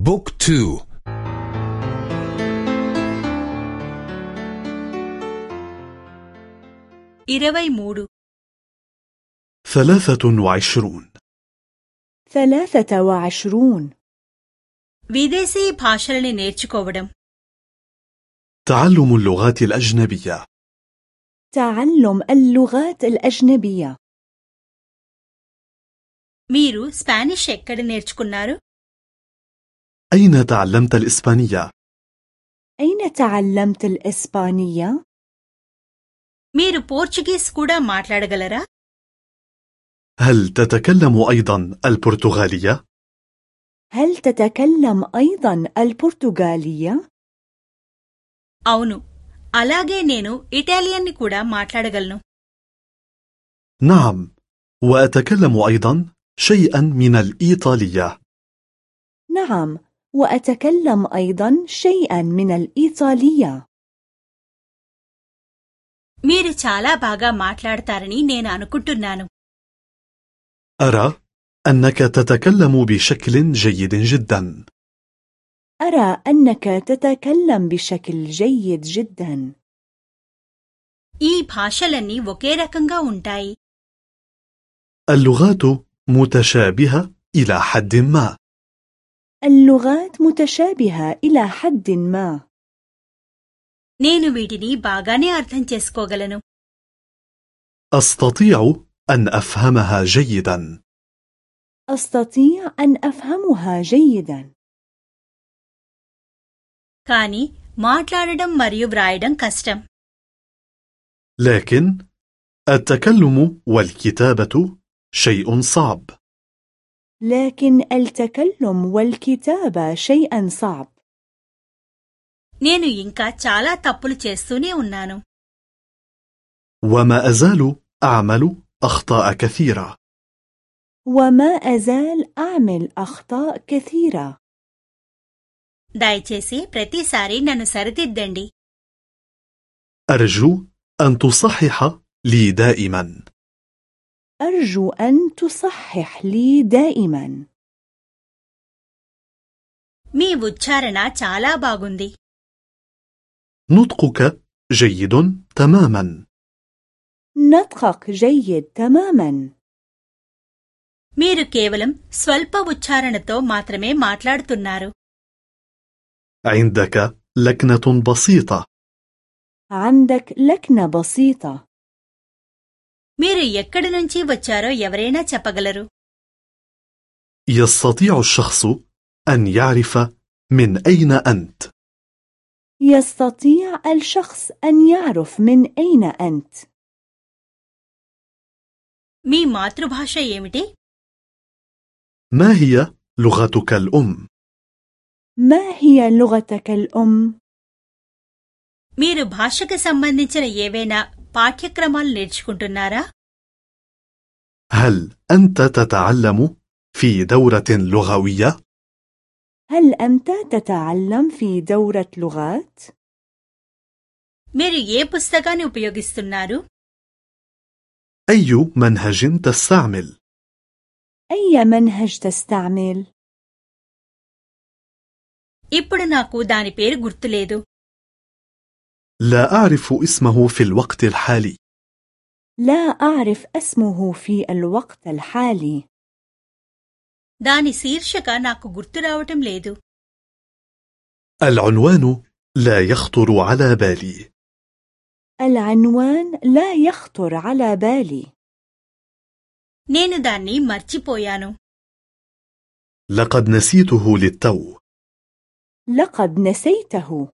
بوك تو ఇరవై మూడు ثلاثة وعشرون ثلاثة وعشرون విదేశీ భాషలని నేర్చుకోవడం تعلم اللغات الأجنبية تعلم اللغات الأجنبية మీరు స్పానిష్ ఎక్కడ నేర్చుకున్నారు أين تعلمت الإسبانية؟ أين تعلمت الإسبانية؟ మీరు పోర్చుగీస్ కూడా మాట్లాడగలరా هل تتكلم أيضا البرتغالية؟ هل تتكلم أيضا البرتغالية؟ అవును అలాగే నేను ఇటాలియన్ని కూడా మాట్లాడగలను نعم وأتكلم أيضا شيئا من الإيطالية نعم وأتكلم أيضا شيئا من الإيطالية మీరు చాలా బాగా మాట్లాడతారని నేను అనుకుంటున్నాను أرى أنك تتكلم بشكل جيد جدا أرى أنك تتكلم بشكل جيد جدا ఈ భాషలన్నీ ఒకే రకంగా ఉంటాయి اللغات متشابهة إلى حد ما اللغات متشابهة إلى حد ما నేను వీటిని బాగానే అర్థం చేసుకోగలను أستطيع أن أفهمها جيدا أستطيع أن أفهمها جيدا కాని మాట్లాడడం మరియు వ్రాయడం కష్టం لكن التكلم والكتابة شيء صعب لكن التكلم والكتابة شيئا صعب నేను ఇంకా చాలా తప్పులు చేస్తూనే ఉన్నాను وما أزال أعمل أخطاء كثيرة وما أزال أعمل أخطاء كثيرة దయచేసి ప్రతిసారి నన్ను సరిదిద్దండి أرجو أن تصحح لي دائما أرجو أن تصحح لي دائما మీ ఉచ్చారణ చాలా బాగుంది نطقك جيد تماما نطقك جيد تماما మీరు కేవలం స్వల్ప ఉచ్చారణతో మాత్రమే మాట్లాడుతున్నారు عندك لكنة بسيطة عندك لكنة بسيطة మీరు ఎక్కడి నుంచి వచ్చారో ఎవరైనా చెప్పగలరు يستطيع الشخص أن يعرف من أين أنت يستطيع الشخص أن يعرف من أين أنت మీ మాతృభాష ఏమిటి ما هي لغتك الأم؟ ما هي لغتك الأم؟ మీరు భాషకు సంబంధించిన ఏవైనా పాఠ్యక్రమాలు నేర్చుకుంటున్నారా هل أنت تتعلم في دورة لغوية؟ هل أنت تتعلم في دورة لغات؟ మీరు ఏ పుస్తకాన్ని ఉపయోగిస్తున్నారు أي منهج تستعمل؟ أي منهج تستعمل؟ ఇప్పుడు నాకు దాని పేరు గుర్తులేదు لا أعرف اسمه في الوقت الحالي لا أعرف اسمه في الوقت الحالي దాని శీర్షిక నాకు గుర్తు రావటం లేదు العنوان لا يخطر على بالي العنوان لا يخطر على بالي నేను దాన్ని మర్చిపోయాను لقد نسيته للتو لقد نسيته